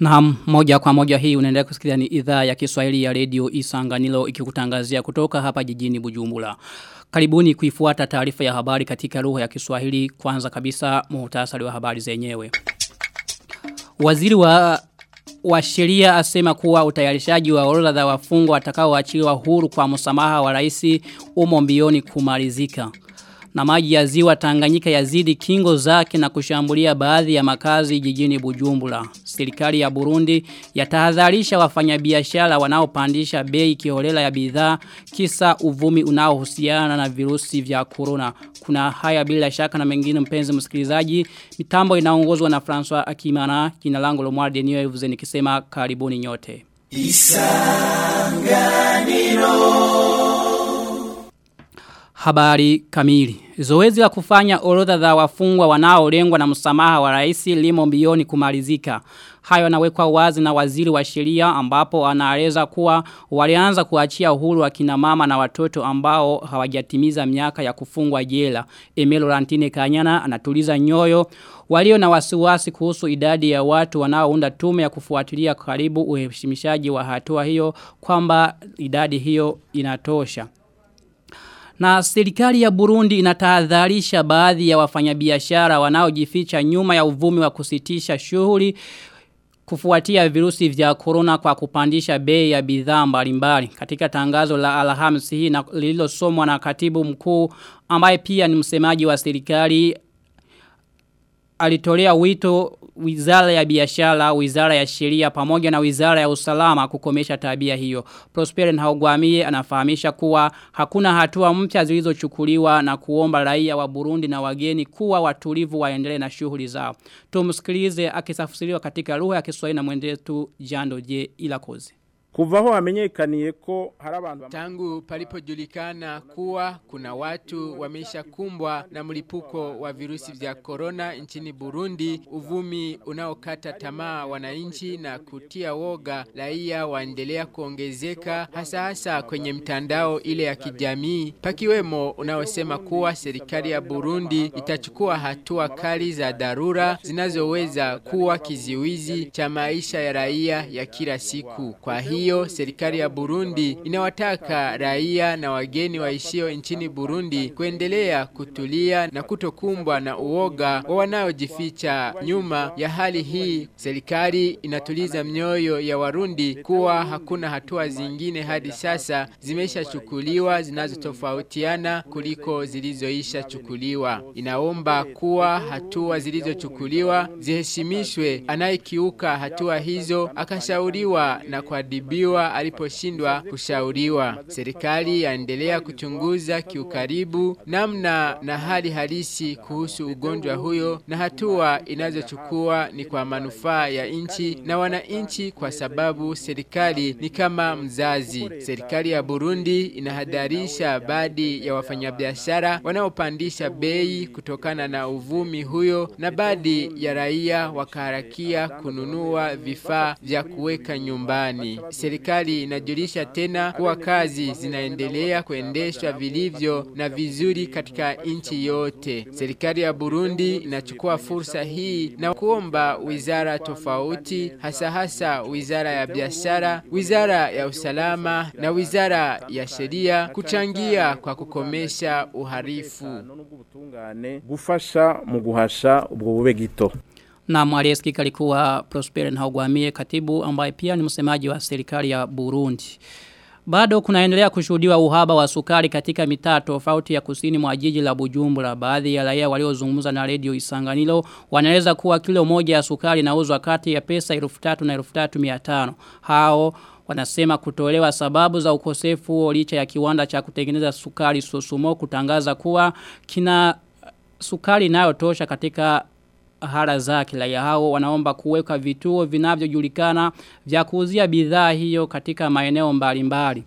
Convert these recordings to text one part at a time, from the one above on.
Na moja kwa moja hii unaendelea kusikiliza ni idhaa ya Kiswahili ya Radio Isanganilo ikikutangazia kutoka hapa jijini Bujumbura. Karibuni kuifuata taarifa ya habari katika lugha ya Kiswahili kwanza kabisa muhtasari wa habari zenyewe. Waziri wa wa sheria asema kuwa utayarishaji wa orodha za wafungwa watakaoachiliwa huru kwa msamaha wa rais umo mbioni kumalizika na maji ya ziwa Tanganyika yazidi kingo zake na kushambulia baadhi ya makazi jijini Bujumbura. Serikali ya Burundi yatahadharisha wafanyabiashara wanaopandisha bei kiholela ya bidhaa kisa uvumi unaohusiana na virusi vya corona. Kuna haya bila shaka na mengine mpenzi msikilizaji. Mitambo inaongozwa na François Akimana. Jina langu Lomar Denio Evuzeni nikisema karibuni nyote. Isanganiro Habari kamili. Zoezi la kufanya orodha za wafungwa wanaolengwa na msamaha wa rais limo mbioni kumalizika. Hayo yanawekwa wazi na waziri wa sheria ambapo anaeleza kuwa walianza kuachia uhuru wa kina mama na watoto ambao hawajatimiza miaka ya kufungwa jela. Emelo Rantine Kanyana anatuliza nyoyo walio na wasiwasi kuhusu idadi ya watu wanaounda tume ya kufuatilia karibu uheshimishaji wa hatua hiyo kwamba idadi hiyo inatosha. Na serikali ya Burundi inatahadharisha baadhi ya wafanyabiashara wanaojificha nyuma ya uvumi wa kusitisha shughuli kufuatia virusi vya corona kwa kupandisha bei ya bidhaa mbalimbali. Katika tangazo la Alhamisi hii lililosomwa na katibu mkuu ambaye pia ni msemaji wa serikali alitolea wito wizara ya biashara, wizara ya sheria pamoja na wizara ya usalama kukomesha tabia hiyo. Prosper Nhaugwamie anafahamisha kuwa hakuna hatua mpya zilizochukuliwa na kuomba raia wa Burundi na wageni kuwa watulivu waendelee na shughuli zao. Tumsikilize akisafsiriwa katika lugha ya Kiswahili na mwendetu Jando Je Ilakoze. Kuva ho hamenyekaniye ko hari abantu tangu palipojulikana kuwa kuna watu wamesha kumbwa na mlipuko wa virusi vya corona nchini Burundi, uvumi unaokata tamaa wananchi na kutia woga raia waendelea kuongezeka hasa hasa kwenye mtandao ile ya kijamii, pakiwemo unaosema kuwa serikali ya Burundi itachukua hatua kali za dharura zinazoweza kuwa kiziwizi cha maisha ya raia ya kila siku. Kwa hiyo hiyo serikali ya Burundi inawataka raia na wageni waishio nchini Burundi kuendelea kutulia na kutokumbwa na uoga wa wanaojificha nyuma ya hali hii. Serikali inatuliza mioyo ya Warundi kuwa hakuna hatua zingine hadi sasa zimeshachukuliwa zinazotofautiana kuliko zilizoisha chukuliwa. Inaomba kuwa hatua zilizochukuliwa ziheshimishwe. Anayekiuka hatua hizo akashauriwa na kuadhibiwa kuadhibiwa aliposhindwa kushauriwa. Serikali yaendelea kuchunguza kiukaribu namna na hali halisi kuhusu ugonjwa huyo na hatua inazochukua ni kwa manufaa ya nchi na wananchi kwa sababu serikali ni kama mzazi. Serikali ya Burundi inahadharisha baadhi ya wafanyabiashara wanaopandisha bei kutokana na uvumi huyo na baadhi ya raia wakaharakia kununua vifaa vya kuweka nyumbani serikali inajulisha tena kuwa kazi zinaendelea kuendeshwa vilivyo na vizuri katika nchi yote. Serikali ya Burundi inachukua fursa hii na kuomba wizara tofauti, hasa hasa wizara ya biashara, wizara ya usalama na wizara ya sheria kuchangia kwa kukomesha uharifu. Gufasha mu guhasha ubwo bube gito. Na mwalieski kalikuwa Prosper Nhaugwamie katibu ambaye pia ni msemaji wa serikali ya Burundi. Bado kunaendelea kushuhudiwa uhaba wa sukari katika mitaa tofauti ya kusini mwa jiji la Bujumbura. Baadhi ya raia waliozungumza na Radio Isanganilo wanaeleza kuwa kilo moja ya sukari inauzwa kati ya pesa 1300 na 3500. Hao wanasema kutolewa sababu za ukosefu huo licha ya kiwanda cha kutengeneza sukari Sosumo kutangaza kuwa kina sukari inayotosha katika hara zake raia hao wanaomba kuweka vituo vinavyojulikana vya kuuzia bidhaa hiyo katika maeneo mbalimbali.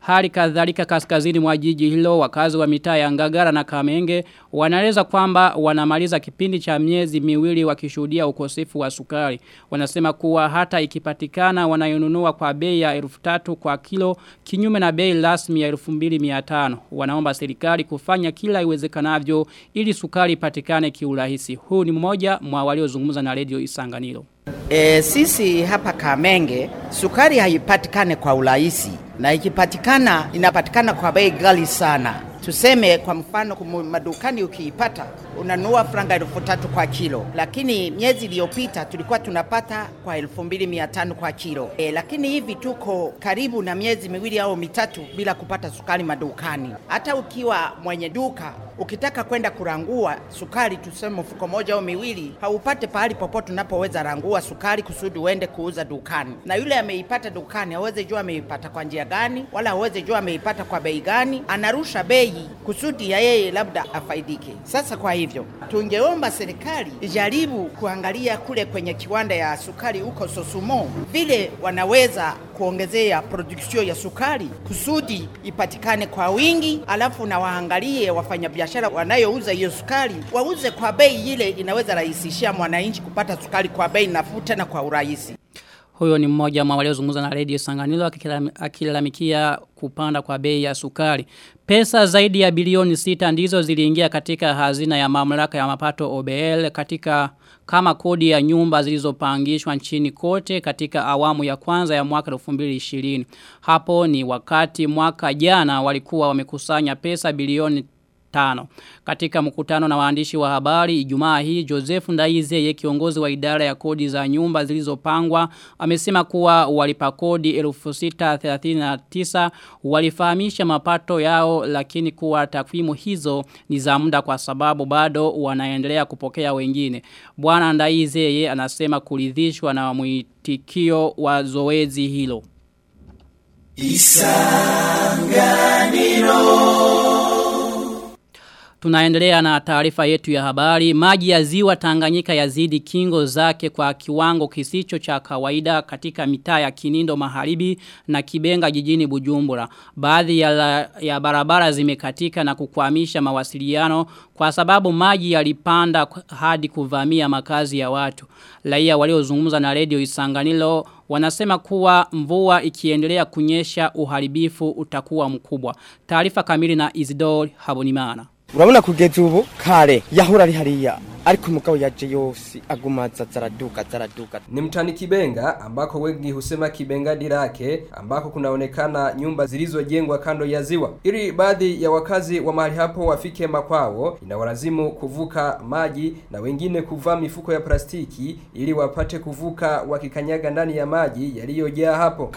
Hali kadhalika kaskazini mwa jiji hilo wakazi wa mitaa ya Ngagara na Kamenge wanaeleza kwamba wanamaliza kipindi cha miezi miwili wakishuhudia ukosefu wa sukari. Wanasema kuwa hata ikipatikana wanayonunua kwa bei ya 1300 kwa kilo kinyume na bei rasmi ya 2500. Wanaomba serikali kufanya kila iwezekanavyo ili sukari ipatikane kiurahisi. Huu ni mmoja mwa waliozungumza na Radio Isanganiro. E, sisi hapa Kamenge sukari haipatikane kwa urahisi, na ikipatikana inapatikana kwa bei ghali sana. Tuseme kwa mfano, madukani ukiipata unanua franga elfu tatu kwa kilo, lakini miezi iliyopita tulikuwa tunapata kwa elfu mbili mia tano kwa kilo e, lakini hivi tuko karibu na miezi miwili au mitatu bila kupata sukari madukani. Hata ukiwa mwenye duka ukitaka kwenda kurangua sukari, tuseme mfuko moja au miwili, haupate pahali popote unapoweza rangua sukari kusudi uende kuuza dukani, na yule ameipata dukani hawezi jua ameipata kwa njia gani, wala hawezi jua ameipata kwa bei gani, anarusha bei kusudi ya yeye labda afaidike. Sasa kwa hivyo tungeomba serikali ijaribu kuangalia kule kwenye kiwanda ya sukari huko Sosumo, vile wanaweza kuongezea production ya sukari kusudi ipatikane kwa wingi, alafu na waangalie wafanyabiashara wanayouza hiyo sukari wauze kwa bei ile inaweza rahisishia mwananchi kupata sukari kwa bei nafuu tena kwa urahisi. Huyo ni mmoja mwa waliozungumza na Radio Sanganilo akilalamikia kupanda kwa bei ya sukari. Pesa zaidi ya bilioni sita ndizo ziliingia katika hazina ya mamlaka ya mapato OBL katika kama kodi ya nyumba zilizopangishwa nchini kote katika awamu ya kwanza ya mwaka 2020. Hapo ni wakati mwaka jana walikuwa wamekusanya pesa bilioni tano. Katika mkutano na waandishi wa habari Ijumaa hii Joseph Ndaize ye kiongozi wa idara ya kodi za nyumba zilizopangwa amesema kuwa walipa kodi 1639 walifahamisha mapato yao lakini kuwa takwimu hizo ni za muda kwa sababu bado wanaendelea kupokea wengine. Bwana Ndaizeye anasema kuridhishwa na mwitikio wa zoezi hilo. Tunaendelea na taarifa yetu ya habari. Maji ya ziwa Tanganyika yazidi kingo zake kwa kiwango kisicho cha kawaida katika mitaa ya Kinindo maharibi na Kibenga jijini Bujumbura. Baadhi ya, la, ya barabara zimekatika na kukwamisha mawasiliano kwa sababu maji yalipanda hadi kuvamia makazi ya watu. Raia waliozungumza na Radio Isanganilo wanasema kuwa mvua ikiendelea kunyesha uharibifu utakuwa mkubwa. Taarifa kamili na Isidore Habonimana. Urabona kugeza ubu kare yahura ari hariya ariko umugabo yaje yose agumaza zaraduka zaraduka Ni mtani Kibenga ambako wengi husema Kibenga dirake ambako kunaonekana nyumba zilizojengwa kando ya ziwa. Ili baadhi ya wakazi wa mahali hapo wafike makwao, inawalazimu kuvuka maji na wengine kuva mifuko ya plastiki ili wapate kuvuka wakikanyaga ndani ya maji yaliyojaa hapo.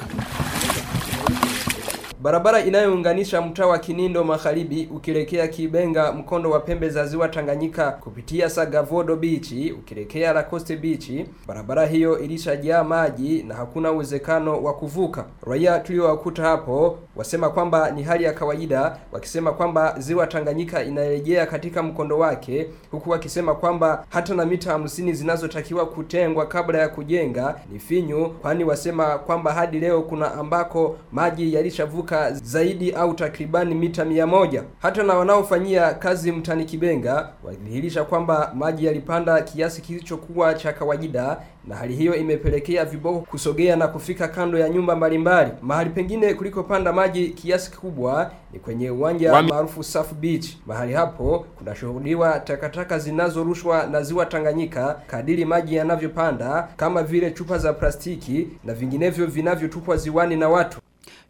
Barabara inayounganisha mtaa wa Kinindo Magharibi ukielekea Kibenga mkondo wa pembe za ziwa Tanganyika kupitia Sagavodo Beach ukielekea Lacoste Beach. Barabara hiyo ilishajaa maji na hakuna uwezekano wa kuvuka. Raia tuliowakuta hapo wasema kwamba ni hali ya kawaida, wakisema kwamba ziwa Tanganyika inarejea katika mkondo wake, huku wakisema kwamba hata na mita hamsini zinazotakiwa kutengwa kabla ya kujenga ni finyu, kwani wasema kwamba hadi leo kuna ambako maji yalishavuka zaidi au takribani mita mia moja. Hata na wanaofanyia kazi mtani Kibenga walidhihirisha kwamba maji yalipanda kiasi kilichokuwa cha kawaida na hali hiyo imepelekea viboko kusogea na kufika kando ya nyumba mbalimbali. Mahali pengine kulikopanda maji kiasi kikubwa ni kwenye uwanja maarufu Surf Beach. Mahali hapo kunashuhudiwa takataka zinazorushwa na ziwa Tanganyika kadiri maji yanavyopanda, kama vile chupa za plastiki na vinginevyo vinavyotupwa ziwani na watu.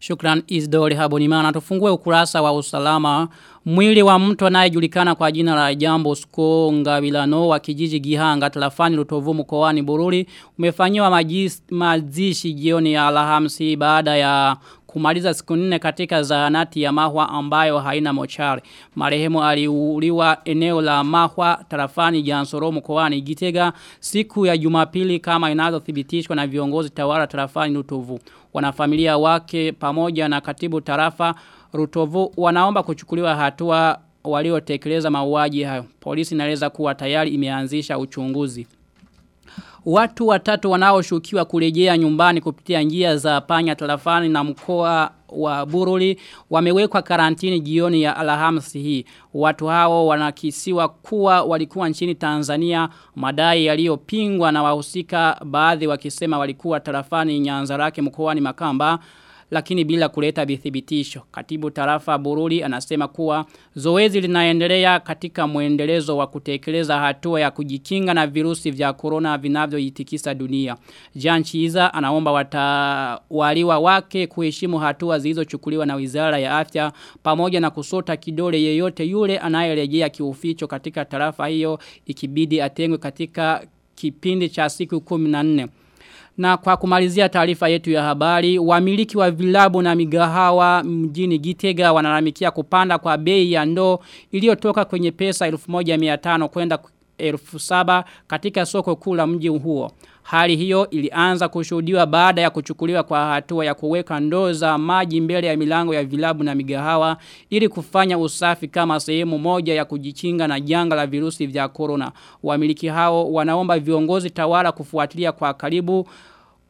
Shukran Isidore Habonimana. Tufungue ukurasa wa usalama. Mwili wa mtu anayejulikana kwa jina la Jambo Sko Ngabilano wa kijiji Gihanga tarafani Lutovu mkoani Bururi umefanyiwa mazishi jioni ya Alhamisi baada ya kumaliza siku nne katika zahanati ya Mahwa ambayo haina mochari. Marehemu aliuliwa eneo la Mahwa tarafani Jansoro mkoani Gitega siku ya Jumapili kama inazothibitishwa na viongozi tawara tarafani nutuvu. Wanafamilia wake pamoja na katibu tarafa Rutovu wanaomba kuchukuliwa hatua waliotekeleza mauaji hayo. Polisi inaeleza kuwa tayari imeanzisha uchunguzi. Watu watatu wanaoshukiwa kurejea nyumbani kupitia njia za panya tarafani na mkoa wa buruli wamewekwa karantini jioni ya Alhamisi hii. Watu hao wanakisiwa kuwa walikuwa nchini Tanzania madai yaliyopingwa na wahusika baadhi wakisema walikuwa tarafani Nyanzarake mkoani Makamba lakini bila kuleta vithibitisho. Katibu tarafa Bururi anasema kuwa zoezi linaendelea katika mwendelezo wa kutekeleza hatua ya kujikinga na virusi vya corona vinavyoitikisa dunia. Jan Chiza anaomba watawaliwa wake kuheshimu hatua zilizochukuliwa na Wizara ya Afya pamoja na kusota kidole yeyote yule anayerejea kiuficho katika tarafa hiyo ikibidi atengwe katika kipindi cha siku 14. Na kwa kumalizia taarifa yetu ya habari, wamiliki wa vilabu na migahawa mjini Gitega wanalamikia kupanda kwa bei ya ndoo iliyotoka kwenye pesa 1500 kwenda 1700 katika soko kuu la mji huo. Hali hiyo ilianza kushuhudiwa baada ya kuchukuliwa kwa hatua ya kuweka ndoo za maji mbele ya milango ya vilabu na migahawa ili kufanya usafi kama sehemu moja ya kujikinga na janga la virusi vya corona. Wamiliki hao wanaomba viongozi tawala kufuatilia kwa karibu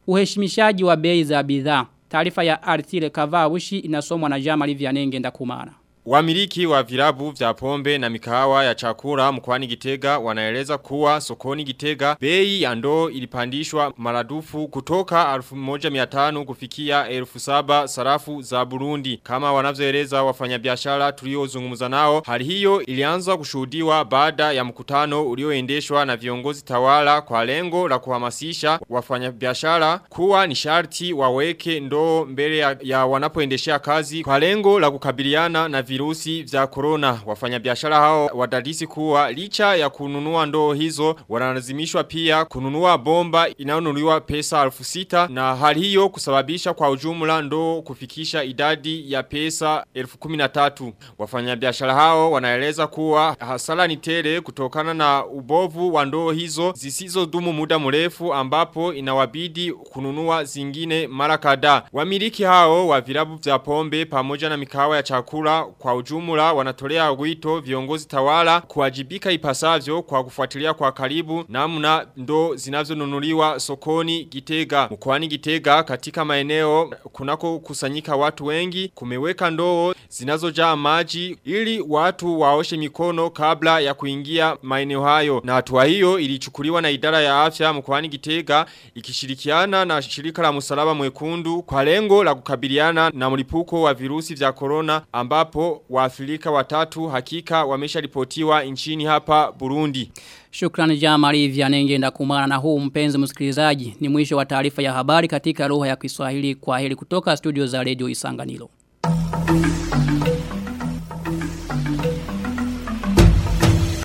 uheshimishaji wa bei za bidhaa. Taarifa ya Artile Kavawishi inasomwa na Jamali Vianenge ndakumana. Wamiliki wa virabu vya pombe na mikahawa ya chakura mkwani Gitega wanaeleza kuwa sokoni Gitega bei ya ndoo ilipandishwa maradufu kutoka 1500 kufikia 1700 sarafu za Burundi. Kama wanavyoeleza wafanyabiashara tuliozungumza nao hali hiyo ilianza kushuhudiwa baada ya mkutano ulioendeshwa na viongozi tawala kwa lengo la kuhamasisha wafanyabiashara kuwa ni sharti waweke ndoo mbele ya, ya wanapoendeshea kazi kwa lengo la kukabiliana na virusi vya corona. Wafanyabiashara hao wadadisi kuwa licha ya kununua ndoo hizo wanalazimishwa pia kununua bomba inayonunuliwa pesa elfu sita na hali hiyo kusababisha kwa ujumla ndoo kufikisha idadi ya pesa elfu kumi na tatu. Wafanyabiashara hao wanaeleza kuwa hasara ni tele kutokana na ubovu wa ndoo hizo zisizo dumu muda mrefu ambapo inawabidi kununua zingine mara kadhaa. Wamiliki hao wa vilabu vya pombe pamoja na mikawa ya chakula kwa ujumla wanatolea wito viongozi tawala kuwajibika ipasavyo kwa kufuatilia kwa karibu namna ndo zinazonunuliwa sokoni Gitega. Mkoani Gitega katika maeneo kunako kusanyika watu wengi kumeweka ndoo zinazojaa maji ili watu waoshe mikono kabla ya kuingia maeneo hayo. Na hatua hiyo ilichukuliwa na idara ya afya mkoani Gitega ikishirikiana na shirika la msalaba mwekundu kwa lengo la kukabiliana na mlipuko wa virusi vya corona ambapo waafrika watatu hakika wamesha ripotiwa nchini hapa Burundi. Shukrani jamari vyanenge ndakumana na huu mpenzi msikilizaji ni mwisho wa taarifa ya habari katika lugha ya Kiswahili kwa heri kutoka studio za Radio Isanganiro.